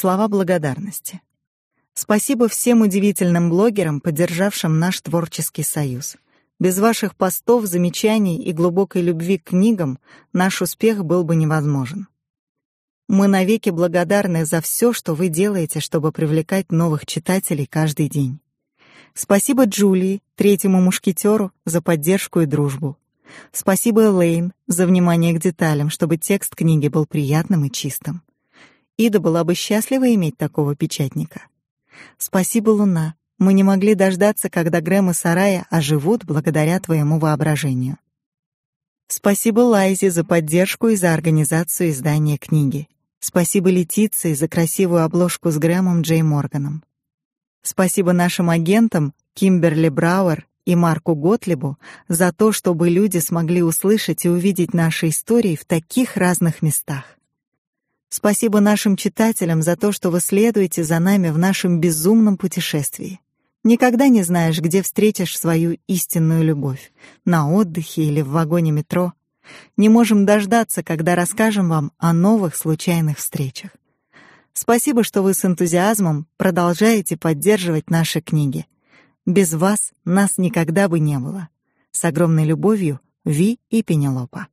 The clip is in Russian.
Слова благодарности. Спасибо всем удивительным блогерам, поддержавшим наш творческий союз. Без ваших постов, замечаний и глубокой любви к книгам наш успех был бы невозможен. Мы навеки благодарны за все, что вы делаете, чтобы привлекать новых читателей каждый день. Спасибо Джулии, третьему мушкетеру, за поддержку и дружбу. Спасибо Элейн за внимание к деталям, чтобы текст книги был приятным и чистым. Ида была бы счастлива иметь такого печатника. Спасибо, Луна. Мы не могли дождаться, когда Грэм и Сарая оживут благодаря твоему воображению. Спасибо Лайзе за поддержку и за организацию издания книги. Спасибо Летиции за красивую обложку с Грэмом Джей Морганом. Спасибо нашим агентам Кимберли Брауэр и Марку Готлибу за то, чтобы люди смогли услышать и увидеть наши истории в таких разных местах. Спасибо нашим читателям за то, что вы следуете за нами в нашем безумном путешествии. Никогда не знаешь, где встретишь свою истинную любовь — на отдыхе или в вагоне метро. Не можем дождаться, когда расскажем вам о новых случайных встречах. Спасибо, что вы с энтузиазмом продолжаете поддерживать наши книги. Без вас нас никогда бы не было. С огромной любовью, Ви и Пенелопа.